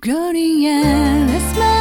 Glorious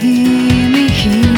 Hear me, hear.